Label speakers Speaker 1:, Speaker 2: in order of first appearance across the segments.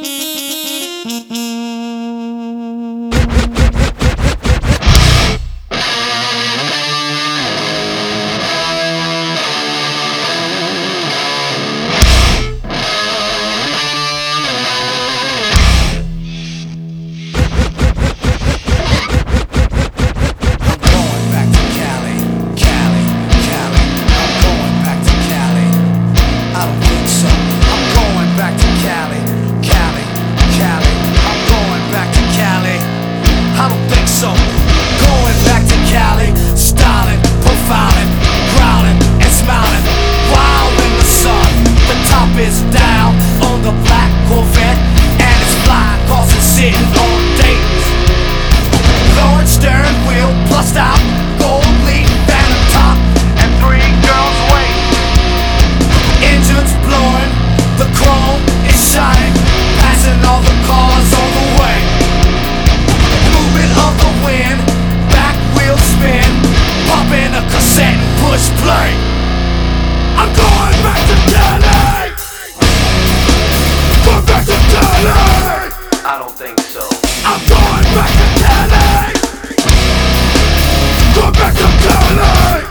Speaker 1: Mm-hmm. versatile on the black Corvette And it's fly cause it's sitting on dates. Lord stern wheel plus out Gold leaf phantom top And three girls wait. Engines blowing The chrome is shining Passing all the cars think so. I'm going back to Cali, Going back to Cali.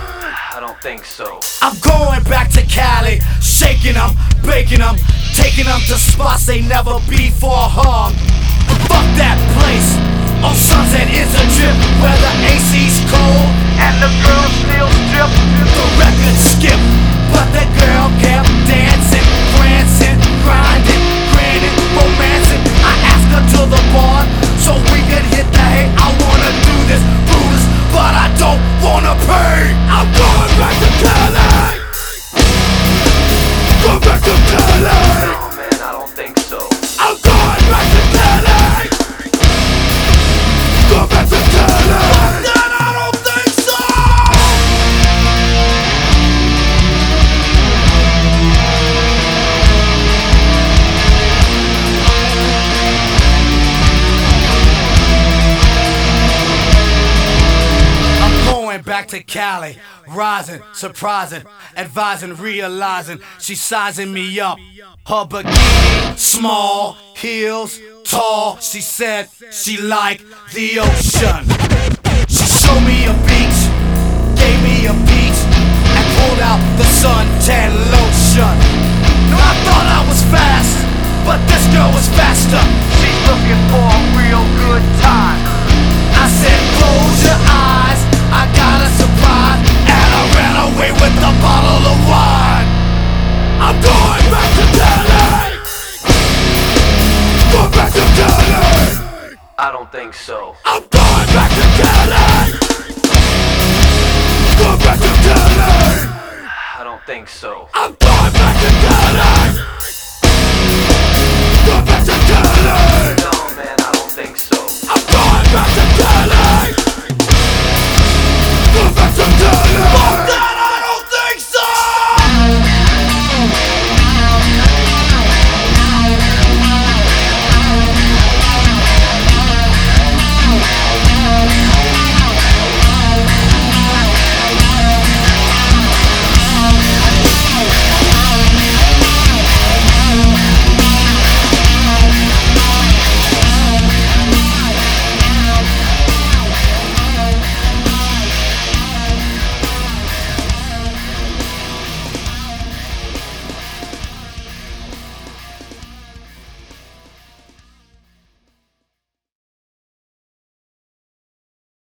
Speaker 1: I don't think so. I'm going back to Cali, shaking them, baking them,
Speaker 2: taking them to spots they never
Speaker 1: before hung. Fuck that place. On Sunset is a trip where the AC's cold and the girls back to Cali, rising, surprising, advising, realizing she's sizing me up. Her bikini, small, heels, tall. She said she liked the ocean. She showed me a beach, gave me a beach, and pulled out the suntan lotion. I thought I was fast, but this girl was faster. She's looking for don't think so. I'm going back to Cali. Going back to Cali.
Speaker 2: I don't think so.
Speaker 1: I'm going back to Cali. Going back to Cali.
Speaker 2: No, man, I don't think so.
Speaker 1: I'm going back to